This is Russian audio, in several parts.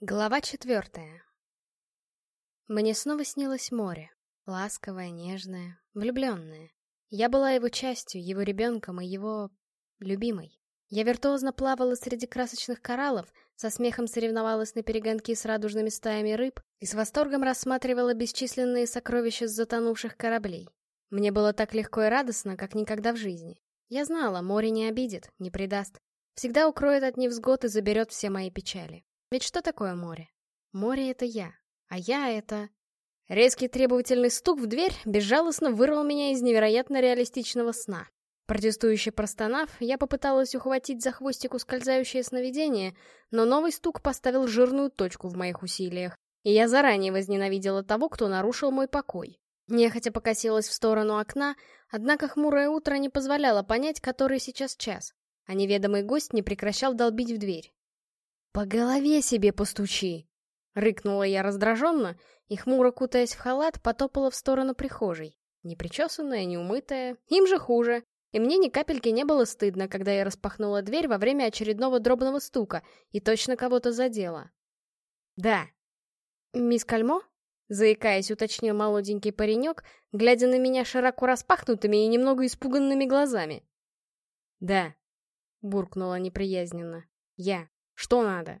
Глава четвертая. Мне снова снилось море. Ласковое, нежное, влюбленное. Я была его частью, его ребенком и его... любимой. Я виртуозно плавала среди красочных кораллов, со смехом соревновалась на перегонки с радужными стаями рыб и с восторгом рассматривала бесчисленные сокровища с затонувших кораблей. Мне было так легко и радостно, как никогда в жизни. Я знала, море не обидит, не предаст. Всегда укроет от невзгод и заберет все мои печали. Ведь что такое море? Море — это я, а я — это... Резкий требовательный стук в дверь безжалостно вырвал меня из невероятно реалистичного сна. Протестующе простонав, я попыталась ухватить за хвостик ускользающее сновидение, но новый стук поставил жирную точку в моих усилиях, и я заранее возненавидела того, кто нарушил мой покой. Нехотя покосилась в сторону окна, однако хмурое утро не позволяло понять, который сейчас час, а неведомый гость не прекращал долбить в дверь. «По голове себе постучи!» Рыкнула я раздраженно и, хмуро кутаясь в халат, потопала в сторону прихожей. Непричесанная, неумытая, им же хуже. И мне ни капельки не было стыдно, когда я распахнула дверь во время очередного дробного стука и точно кого-то задела. «Да». «Мисс Кальмо?» — заикаясь, уточнил молоденький паренек, глядя на меня широко распахнутыми и немного испуганными глазами. «Да», — буркнула неприязненно. «Я». Что надо?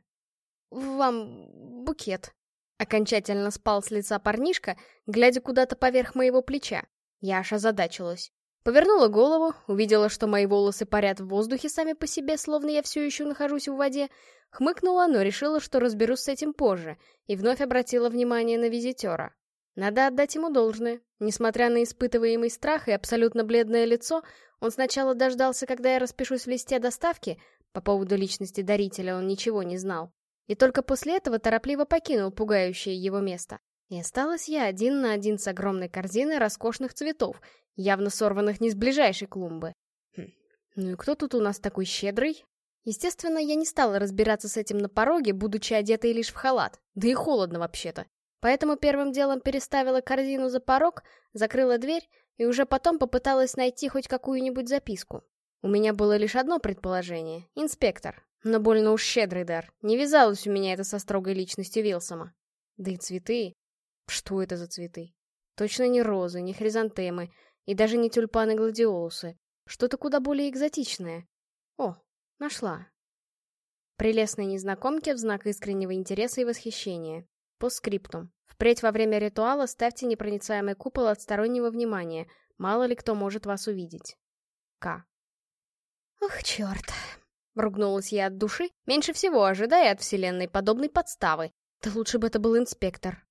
Вам букет. Окончательно спал с лица парнишка, глядя куда-то поверх моего плеча. Я аж озадачилась. Повернула голову, увидела, что мои волосы парят в воздухе сами по себе, словно я все еще нахожусь в воде, хмыкнула, но решила, что разберусь с этим позже, и вновь обратила внимание на визитера. Надо отдать ему должное. Несмотря на испытываемый страх и абсолютно бледное лицо, он сначала дождался, когда я распишусь в листе доставки, по поводу личности дарителя он ничего не знал. И только после этого торопливо покинул пугающее его место. И осталась я один на один с огромной корзиной роскошных цветов, явно сорванных не с ближайшей клумбы. Хм. Ну и кто тут у нас такой щедрый? Естественно, я не стала разбираться с этим на пороге, будучи одетой лишь в халат, да и холодно вообще-то. Поэтому первым делом переставила корзину за порог, закрыла дверь и уже потом попыталась найти хоть какую-нибудь записку. У меня было лишь одно предположение — инспектор. Но больно уж щедрый дар. Не вязалось у меня это со строгой личностью Вилсома. Да и цветы. Что это за цветы? Точно не розы, не хризантемы, и даже не тюльпаны-гладиолусы. Что-то куда более экзотичное. О, нашла. Прелестной незнакомке в знак искреннего интереса и восхищения. По скриптум. Впредь во время ритуала ставьте непроницаемый купол от стороннего внимания. Мало ли кто может вас увидеть. К. «Ох, черт!» — ругнулась я от души, меньше всего ожидая от вселенной подобной подставы. Да лучше бы это был инспектор.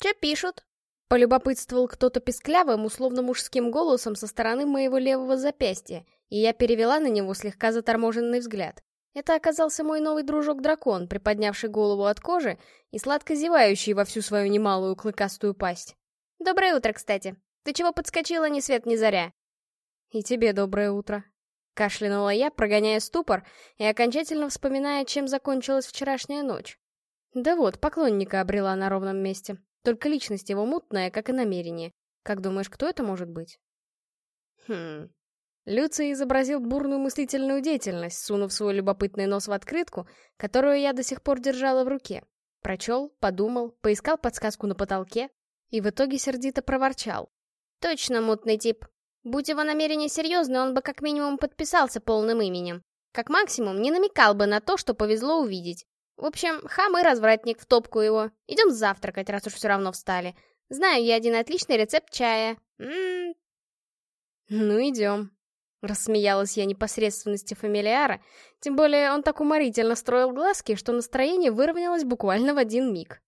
«Че пишут?» — полюбопытствовал кто-то песклявым, условно мужским голосом со стороны моего левого запястья, и я перевела на него слегка заторможенный взгляд. Это оказался мой новый дружок-дракон, приподнявший голову от кожи и сладко зевающий во всю свою немалую клыкастую пасть. «Доброе утро, кстати. Ты чего подскочила ни свет ни заря?» «И тебе доброе утро», Кашлянула я, прогоняя ступор и окончательно вспоминая, чем закончилась вчерашняя ночь. Да вот, поклонника обрела на ровном месте. Только личность его мутная, как и намерение. Как думаешь, кто это может быть? Хм... Люций изобразил бурную мыслительную деятельность, сунув свой любопытный нос в открытку, которую я до сих пор держала в руке. Прочел, подумал, поискал подсказку на потолке и в итоге сердито проворчал. «Точно мутный тип. Будь его намерение серьезны, он бы как минимум подписался полным именем. Как максимум, не намекал бы на то, что повезло увидеть. В общем, хам и развратник в топку его. Идем завтракать, раз уж все равно встали. Знаю я один отличный рецепт чая. М -м -м. Ну, идем. Рассмеялась я непосредственности фамилиара, тем более он так уморительно строил глазки, что настроение выровнялось буквально в один миг.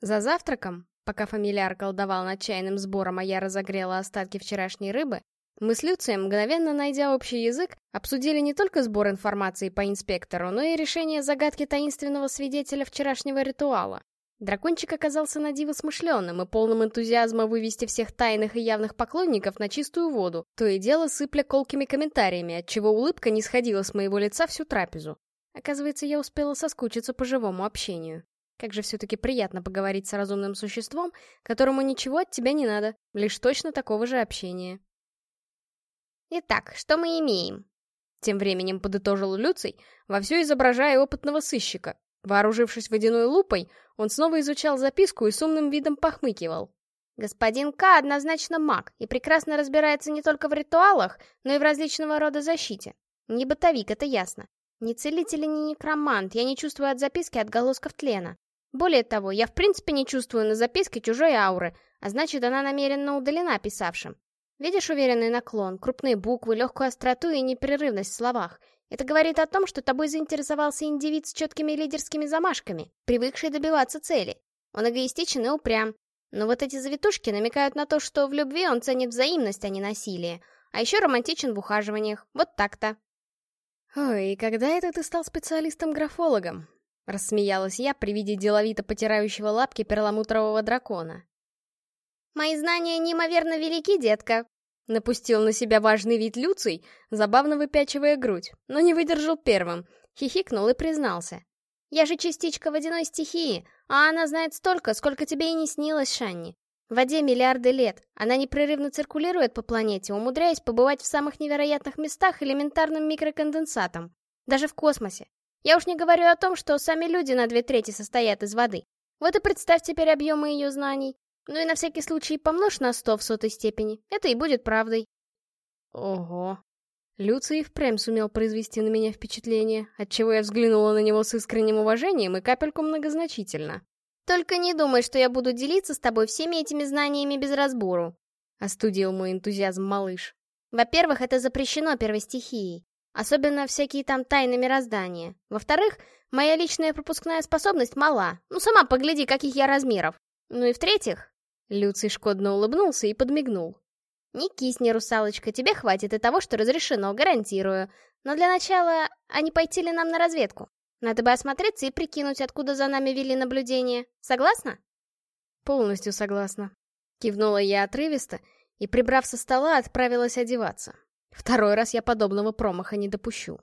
За завтраком, пока фамилиар колдовал над чайным сбором, а я разогрела остатки вчерашней рыбы, мы с Люцием, мгновенно найдя общий язык, обсудили не только сбор информации по инспектору, но и решение загадки таинственного свидетеля вчерашнего ритуала. Дракончик оказался на диво смышленым и полным энтузиазма вывести всех тайных и явных поклонников на чистую воду, то и дело сыпля колкими комментариями, отчего улыбка не сходила с моего лица всю трапезу. Оказывается, я успела соскучиться по живому общению. Как же все-таки приятно поговорить с разумным существом, которому ничего от тебя не надо, лишь точно такого же общения. «Итак, что мы имеем?» Тем временем подытожил Люций, вовсю изображая опытного сыщика. Вооружившись водяной лупой, он снова изучал записку и с умным видом похмыкивал. Господин К однозначно маг и прекрасно разбирается не только в ритуалах, но и в различного рода защите. Не бытовик, это ясно. Ни целитель и ни некромант, я не чувствую от записки отголосков тлена. Более того, я в принципе не чувствую на записке чужой ауры, а значит, она намеренно удалена писавшим. Видишь уверенный наклон, крупные буквы, легкую остроту и непрерывность в словах. Это говорит о том, что тобой заинтересовался индивид с четкими лидерскими замашками, привыкший добиваться цели. Он эгоистичен и упрям. Но вот эти завитушки намекают на то, что в любви он ценит взаимность, а не насилие. А еще романтичен в ухаживаниях. Вот так-то. «Ой, и когда это ты стал специалистом-графологом?» Рассмеялась я при виде деловито потирающего лапки перламутрового дракона. «Мои знания неимоверно велики, детка!» Напустил на себя важный вид Люций, забавно выпячивая грудь, но не выдержал первым, хихикнул и признался. «Я же частичка водяной стихии, а она знает столько, сколько тебе и не снилось, Шанни. В воде миллиарды лет, она непрерывно циркулирует по планете, умудряясь побывать в самых невероятных местах элементарным микроконденсатом. Даже в космосе. Я уж не говорю о том, что сами люди на две трети состоят из воды. Вот и представь теперь объемы ее знаний. Ну и на всякий случай помножь на сто в сотой степени. Это и будет правдой. Ого. Люций впрямь сумел произвести на меня впечатление, отчего я взглянула на него с искренним уважением и капельку многозначительно. «Только не думай, что я буду делиться с тобой всеми этими знаниями без разбору», — остудил мой энтузиазм малыш. «Во-первых, это запрещено первой стихией. Особенно всякие там тайны мироздания. Во-вторых, моя личная пропускная способность мала. Ну, сама погляди, каких я размеров. Ну и в-третьих...» Люций шкодно улыбнулся и подмигнул. «Не кисни, русалочка, тебе хватит и того, что разрешено, гарантирую. Но для начала, а не пойти ли нам на разведку? Надо бы осмотреться и прикинуть, откуда за нами вели наблюдение. Согласна? Полностью согласна. Кивнула я отрывисто и, прибрав со стола, отправилась одеваться. Второй раз я подобного промаха не допущу.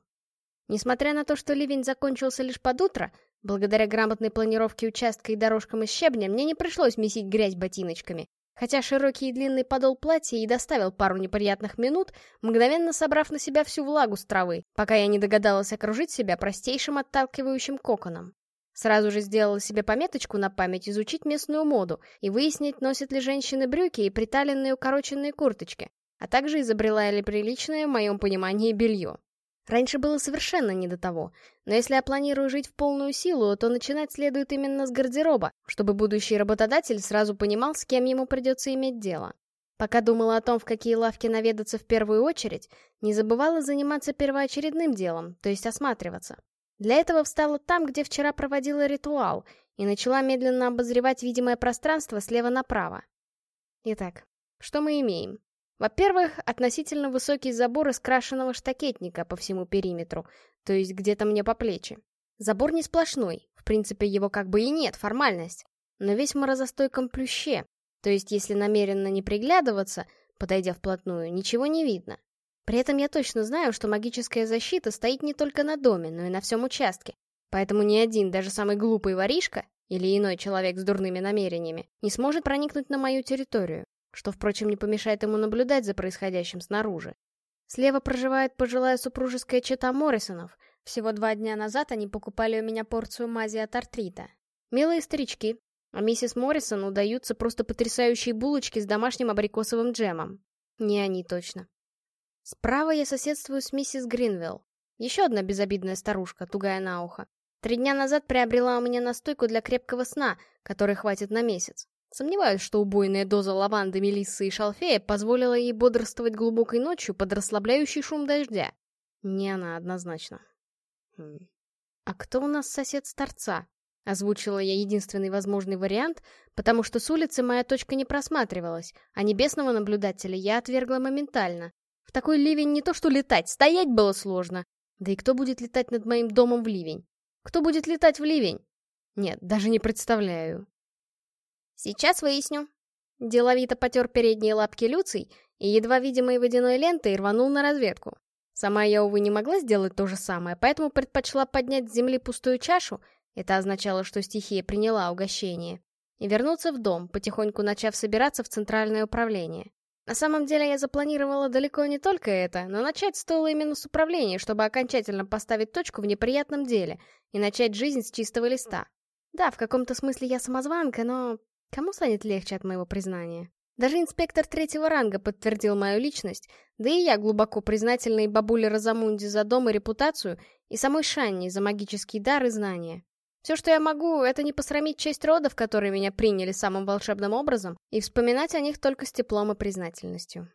Несмотря на то, что ливень закончился лишь под утро, благодаря грамотной планировке участка и дорожкам из щебня, мне не пришлось месить грязь ботиночками, Хотя широкий и длинный подол платья и доставил пару неприятных минут, мгновенно собрав на себя всю влагу с травы, пока я не догадалась окружить себя простейшим отталкивающим коконом. Сразу же сделала себе пометочку на память изучить местную моду и выяснить, носят ли женщины брюки и приталенные укороченные курточки, а также изобрела ли приличное, в моем понимании, белье. Раньше было совершенно не до того, но если я планирую жить в полную силу, то начинать следует именно с гардероба, чтобы будущий работодатель сразу понимал, с кем ему придется иметь дело. Пока думала о том, в какие лавки наведаться в первую очередь, не забывала заниматься первоочередным делом, то есть осматриваться. Для этого встала там, где вчера проводила ритуал, и начала медленно обозревать видимое пространство слева направо. Итак, что мы имеем? Во-первых, относительно высокий забор из крашеного штакетника по всему периметру, то есть где-то мне по плечи. Забор не сплошной, в принципе его как бы и нет, формальность, но весь морозостойком плюще, то есть если намеренно не приглядываться, подойдя вплотную, ничего не видно. При этом я точно знаю, что магическая защита стоит не только на доме, но и на всем участке. Поэтому ни один, даже самый глупый воришка, или иной человек с дурными намерениями, не сможет проникнуть на мою территорию что, впрочем, не помешает ему наблюдать за происходящим снаружи. Слева проживает пожилая супружеская чета Моррисонов. Всего два дня назад они покупали у меня порцию мази от артрита. Милые старички, а миссис Моррисон удаются просто потрясающие булочки с домашним абрикосовым джемом. Не они точно. Справа я соседствую с миссис Гринвилл. Еще одна безобидная старушка, тугая на ухо. Три дня назад приобрела у меня настойку для крепкого сна, которой хватит на месяц. Сомневаюсь, что убойная доза лаванды, мелиссы и шалфея позволила ей бодрствовать глубокой ночью под расслабляющий шум дождя. Не она однозначно. Хм. «А кто у нас сосед с торца?» Озвучила я единственный возможный вариант, потому что с улицы моя точка не просматривалась, а небесного наблюдателя я отвергла моментально. В такой ливень не то что летать, стоять было сложно. Да и кто будет летать над моим домом в ливень? Кто будет летать в ливень? Нет, даже не представляю. «Сейчас выясню». Деловито потер передние лапки Люций и едва видимой водяной лентой рванул на разведку. Сама я, увы, не могла сделать то же самое, поэтому предпочла поднять с земли пустую чашу, это означало, что стихия приняла угощение, и вернуться в дом, потихоньку начав собираться в центральное управление. На самом деле я запланировала далеко не только это, но начать стоило именно с управления, чтобы окончательно поставить точку в неприятном деле и начать жизнь с чистого листа. Да, в каком-то смысле я самозванка, но кому станет легче от моего признания? Даже инспектор третьего ранга подтвердил мою личность, да и я глубоко признательна и бабуле Розамунди за дом и репутацию, и самой Шанни за магический дар и знания. Все, что я могу, это не посрамить честь родов, которые меня приняли самым волшебным образом, и вспоминать о них только с теплом и признательностью.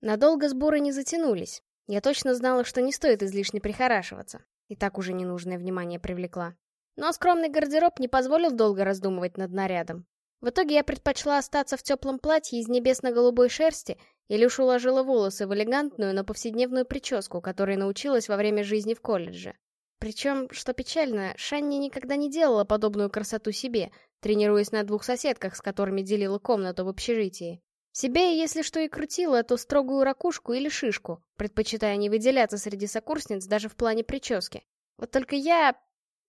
Надолго сборы не затянулись. Я точно знала, что не стоит излишне прихорашиваться. И так уже ненужное внимание привлекла. Но скромный гардероб не позволил долго раздумывать над нарядом. В итоге я предпочла остаться в теплом платье из небесно-голубой шерсти и лишь уложила волосы в элегантную, но повседневную прическу, которой научилась во время жизни в колледже. Причем, что печально, Шанни никогда не делала подобную красоту себе, тренируясь на двух соседках, с которыми делила комнату в общежитии. Себе, если что и крутила, то строгую ракушку или шишку, предпочитая не выделяться среди сокурсниц даже в плане прически. Вот только я...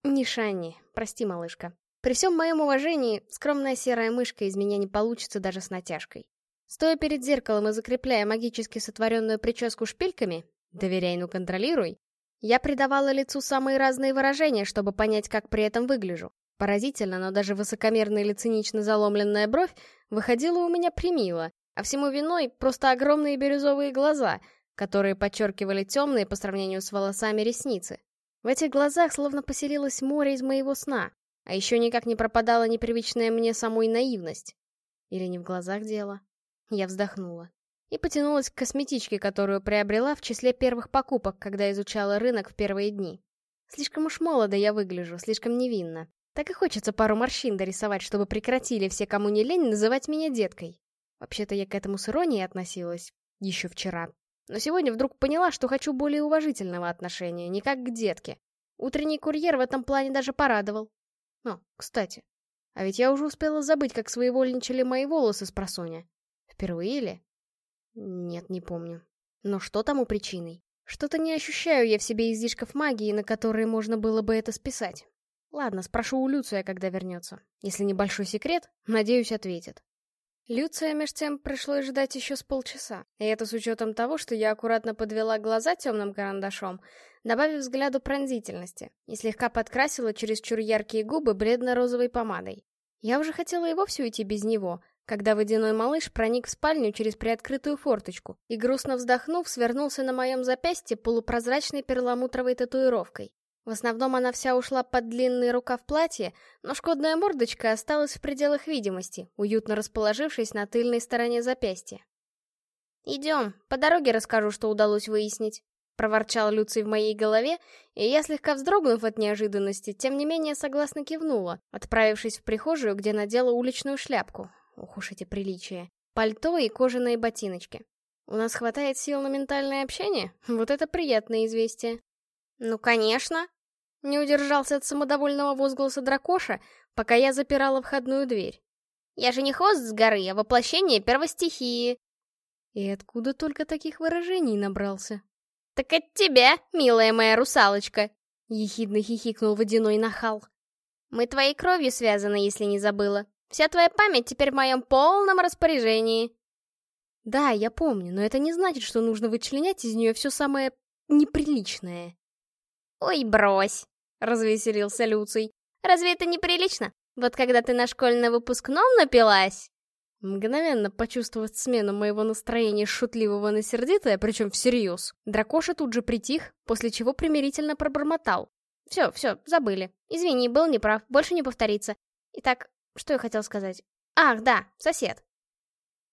не Шанни, прости, малышка. При всем моем уважении, скромная серая мышка из меня не получится даже с натяжкой. Стоя перед зеркалом и закрепляя магически сотворенную прическу шпильками, доверяй, ну контролируй, я придавала лицу самые разные выражения, чтобы понять, как при этом выгляжу. Поразительно, но даже высокомерная или цинично заломленная бровь выходила у меня примило, а всему виной просто огромные бирюзовые глаза, которые подчеркивали темные по сравнению с волосами ресницы. В этих глазах словно поселилось море из моего сна, а еще никак не пропадала непривычная мне самой наивность. Или не в глазах дело? Я вздохнула и потянулась к косметичке, которую приобрела в числе первых покупок, когда изучала рынок в первые дни. Слишком уж молодо я выгляжу, слишком невинно. Так и хочется пару морщин дорисовать, чтобы прекратили все, кому не лень, называть меня деткой. Вообще-то я к этому с иронией относилась еще вчера. Но сегодня вдруг поняла, что хочу более уважительного отношения, не как к детке. Утренний курьер в этом плане даже порадовал. О, кстати, а ведь я уже успела забыть, как своевольничали мои волосы с просоня. Впервые ли? Нет, не помню. Но что тому причиной? Что-то не ощущаю я в себе излишков магии, на которые можно было бы это списать. Ладно, спрошу у Люция, когда вернется. Если небольшой секрет, надеюсь, ответит. Люция, меж тем, пришлось ждать еще с полчаса. И это с учетом того, что я аккуратно подвела глаза темным карандашом, добавив взгляду пронзительности, и слегка подкрасила чересчур яркие губы бледно-розовой помадой. Я уже хотела и вовсе уйти без него, когда водяной малыш проник в спальню через приоткрытую форточку и, грустно вздохнув, свернулся на моем запястье полупрозрачной перламутровой татуировкой. В основном она вся ушла под длинный рукав платья, но шкодная мордочка осталась в пределах видимости, уютно расположившись на тыльной стороне запястья. «Идем, по дороге расскажу, что удалось выяснить», — проворчал Люций в моей голове, и я, слегка вздрогнув от неожиданности, тем не менее согласно кивнула, отправившись в прихожую, где надела уличную шляпку, Ох уж эти приличия. Пальто и кожаные ботиночки. У нас хватает сил на ментальное общение? Вот это приятное известие. Ну, конечно. Не удержался от самодовольного возгласа дракоша, пока я запирала входную дверь. Я же не хвост с горы, а воплощение первостихии. И откуда только таких выражений набрался? Так от тебя, милая моя русалочка, ехидно хихикнул водяной нахал. Мы твоей кровью связаны, если не забыла. Вся твоя память теперь в моем полном распоряжении. Да, я помню, но это не значит, что нужно вычленять из нее все самое неприличное. Ой, брось, развеселился Люций. Разве это неприлично? Вот когда ты на школьном выпускном напилась? Мгновенно почувствовав смену моего настроения шутливого на сердитое, причем всерьез, дракоша тут же притих, после чего примирительно пробормотал. Все, все, забыли. Извини, был неправ, больше не повторится. Итак, что я хотел сказать? Ах, да, сосед.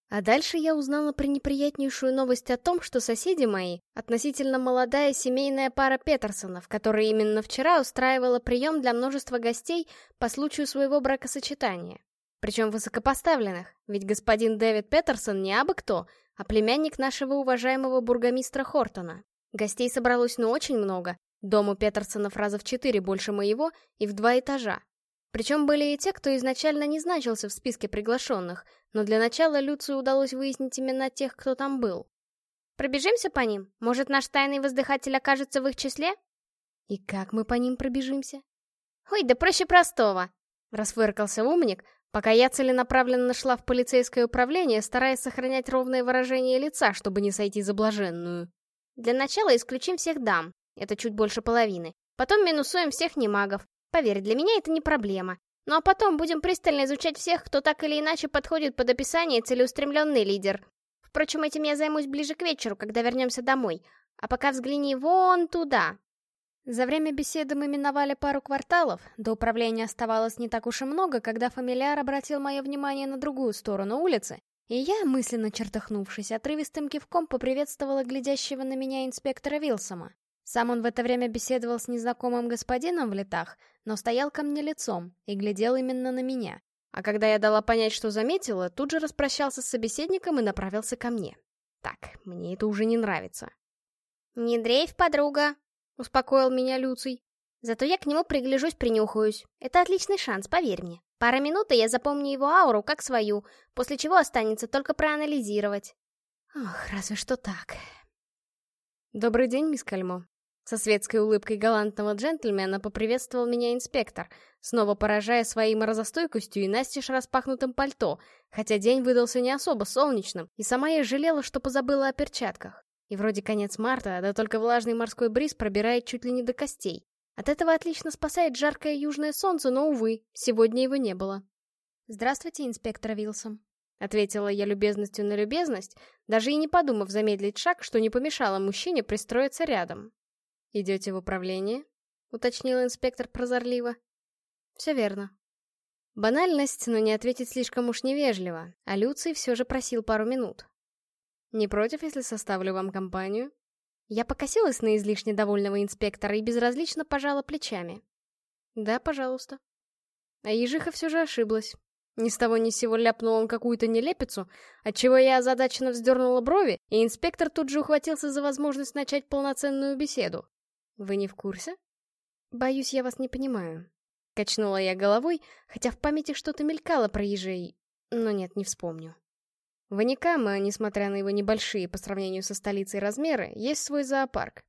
А дальше я узнала пренеприятнейшую новость о том, что соседи мои — относительно молодая семейная пара Петерсонов, которая именно вчера устраивала прием для множества гостей по случаю своего бракосочетания. Причем высокопоставленных, ведь господин Дэвид Петерсон не абы кто, а племянник нашего уважаемого бургомистра Хортона. Гостей собралось ну очень много, дом Петерсонов раза в четыре больше моего и в два этажа. Причем были и те, кто изначально не значился в списке приглашенных, но для начала Люцию удалось выяснить именно тех, кто там был. «Пробежимся по ним? Может, наш тайный воздыхатель окажется в их числе?» «И как мы по ним пробежимся?» «Ой, да проще простого!» — расфыркался умник, Пока я целенаправленно шла в полицейское управление, стараясь сохранять ровное выражение лица, чтобы не сойти за блаженную. Для начала исключим всех дам, это чуть больше половины. Потом минусуем всех немагов. Поверь, для меня это не проблема. Ну а потом будем пристально изучать всех, кто так или иначе подходит под описание целеустремленный лидер. Впрочем, этим я займусь ближе к вечеру, когда вернемся домой. А пока взгляни вон туда. За время беседы мы миновали пару кварталов, до управления оставалось не так уж и много, когда фамильяр обратил мое внимание на другую сторону улицы, и я, мысленно чертыхнувшись, отрывистым кивком поприветствовала глядящего на меня инспектора Вилсома. Сам он в это время беседовал с незнакомым господином в летах, но стоял ко мне лицом и глядел именно на меня. А когда я дала понять, что заметила, тут же распрощался с собеседником и направился ко мне. Так, мне это уже не нравится. «Не дрейф, подруга», — успокоил меня Люций. «Зато я к нему пригляжусь, принюхаюсь. Это отличный шанс, поверь мне. Пара минут, и я запомню его ауру как свою, после чего останется только проанализировать». Ох, разве что так. «Добрый день, мисс Кальмо», со светской улыбкой галантного джентльмена поприветствовал меня инспектор, снова поражая своей морозостойкостью и настежь распахнутым пальто, хотя день выдался не особо солнечным, и сама я жалела, что позабыла о перчатках. И вроде конец марта, да только влажный морской бриз пробирает чуть ли не до костей. От этого отлично спасает жаркое южное солнце, но, увы, сегодня его не было. «Здравствуйте, инспектор Вилсон», — ответила я любезностью на любезность, даже и не подумав замедлить шаг, что не помешало мужчине пристроиться рядом. «Идете в управление?» — уточнил инспектор прозорливо. «Все верно». Банальность, но не ответить слишком уж невежливо, а Люций все же просил пару минут. «Не против, если составлю вам компанию?» Я покосилась на излишне довольного инспектора и безразлично пожала плечами. «Да, пожалуйста». А ежиха все же ошиблась. Ни с того ни с сего ляпнул он какую-то нелепицу, отчего я озадаченно вздернула брови, и инспектор тут же ухватился за возможность начать полноценную беседу. Вы не в курсе? Боюсь, я вас не понимаю. Качнула я головой, хотя в памяти что-то мелькало про ежей, но нет, не вспомню. В Аникама, несмотря на его небольшие по сравнению со столицей размеры, есть свой зоопарк.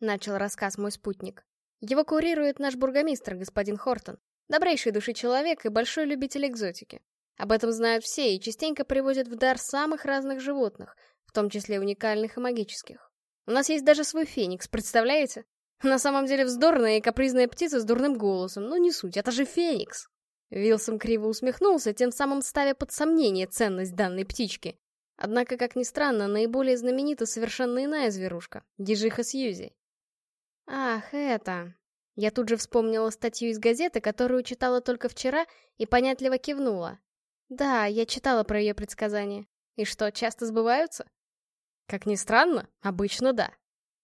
Начал рассказ мой спутник. Его курирует наш бургомистр, господин Хортон. Добрейший души человек и большой любитель экзотики. Об этом знают все и частенько привозят в дар самых разных животных, в том числе уникальных и магических. У нас есть даже свой феникс, представляете? На самом деле вздорная и капризная птица с дурным голосом, но не суть, это же Феникс. Вилсом криво усмехнулся, тем самым ставя под сомнение ценность данной птички. Однако, как ни странно, наиболее знаменита совершенно иная зверушка — Дижиха Сьюзи. Ах, это... Я тут же вспомнила статью из газеты, которую читала только вчера, и понятливо кивнула. Да, я читала про ее предсказания. И что, часто сбываются? Как ни странно, обычно да.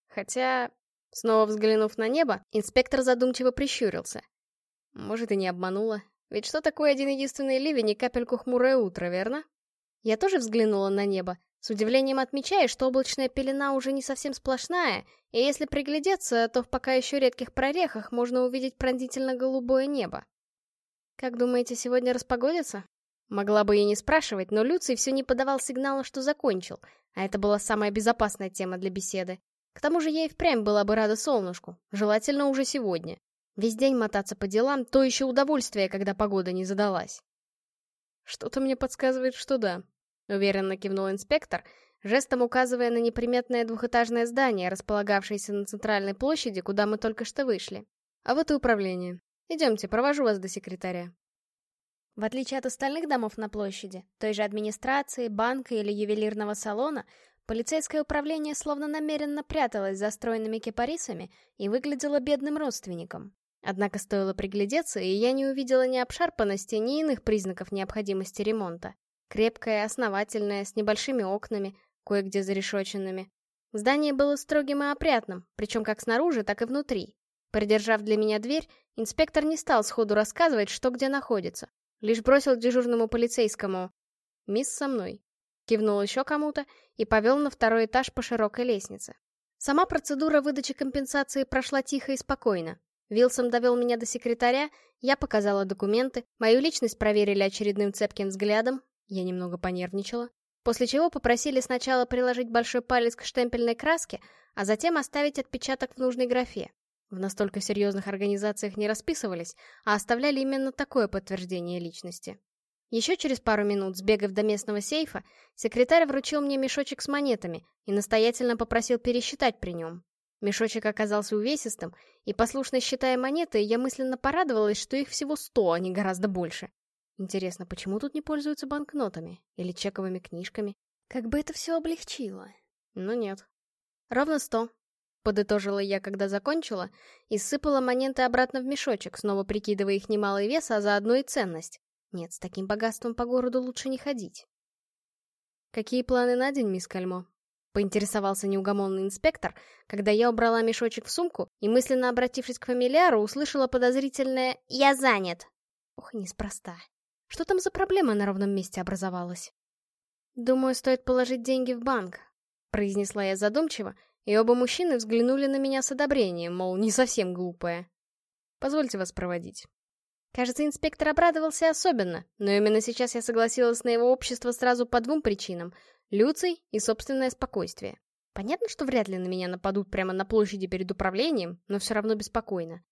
Хотя, Снова взглянув на небо, инспектор задумчиво прищурился. Может, и не обманула. Ведь что такое один-единственный ливень и капельку хмурое утро, верно? Я тоже взглянула на небо, с удивлением отмечая, что облачная пелена уже не совсем сплошная, и если приглядеться, то в пока еще редких прорехах можно увидеть пронзительно-голубое небо. «Как думаете, сегодня распогодится?» Могла бы и не спрашивать, но Люций все не подавал сигнала, что закончил, а это была самая безопасная тема для беседы. К тому же я впрямь была бы рада солнышку, желательно уже сегодня. Весь день мотаться по делам — то еще удовольствие, когда погода не задалась. Что-то мне подсказывает, что да. Уверенно кивнул инспектор, жестом указывая на неприметное двухэтажное здание, располагавшееся на центральной площади, куда мы только что вышли. А вот и управление. Идемте, провожу вас до секретаря. В отличие от остальных домов на площади, той же администрации, банка или ювелирного салона, Полицейское управление словно намеренно пряталось за стройными кипарисами и выглядело бедным родственником. Однако стоило приглядеться, и я не увидела ни обшарпанности, ни иных признаков необходимости ремонта. Крепкое, основательное, с небольшими окнами, кое-где зарешоченными. Здание было строгим и опрятным, причем как снаружи, так и внутри. Придержав для меня дверь, инспектор не стал сходу рассказывать, что где находится. Лишь бросил дежурному полицейскому «Мисс со мной» кивнул еще кому-то и повел на второй этаж по широкой лестнице. Сама процедура выдачи компенсации прошла тихо и спокойно. Вилсон довел меня до секретаря, я показала документы, мою личность проверили очередным цепким взглядом, я немного понервничала, после чего попросили сначала приложить большой палец к штемпельной краске, а затем оставить отпечаток в нужной графе. В настолько серьезных организациях не расписывались, а оставляли именно такое подтверждение личности. Еще через пару минут, сбегав до местного сейфа, секретарь вручил мне мешочек с монетами и настоятельно попросил пересчитать при нем. Мешочек оказался увесистым, и, послушно считая монеты, я мысленно порадовалась, что их всего сто, а не гораздо больше. Интересно, почему тут не пользуются банкнотами? Или чековыми книжками? Как бы это все облегчило. Но нет. Ровно сто. Подытожила я, когда закончила, и сыпала монеты обратно в мешочек, снова прикидывая их немалый вес, а заодно и ценность. Нет, с таким богатством по городу лучше не ходить. «Какие планы на день, мисс Кальмо?» — поинтересовался неугомонный инспектор, когда я убрала мешочек в сумку и, мысленно обратившись к фамильяру, услышала подозрительное «Я занят!» Ох, неспроста. Что там за проблема на ровном месте образовалась? «Думаю, стоит положить деньги в банк», — произнесла я задумчиво, и оба мужчины взглянули на меня с одобрением, мол, не совсем глупая. «Позвольте вас проводить». Кажется, инспектор обрадовался особенно, но именно сейчас я согласилась на его общество сразу по двум причинам — Люций и собственное спокойствие. Понятно, что вряд ли на меня нападут прямо на площади перед управлением, но все равно беспокойно.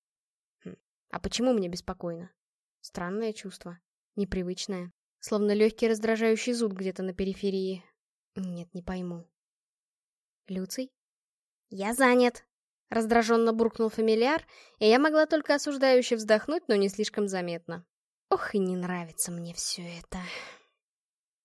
Хм. А почему мне беспокойно? Странное чувство. Непривычное. Словно легкий раздражающий зуд где-то на периферии. Нет, не пойму. Люций? Я занят. Раздраженно буркнул фамильяр, и я могла только осуждающе вздохнуть, но не слишком заметно. Ох, и не нравится мне все это.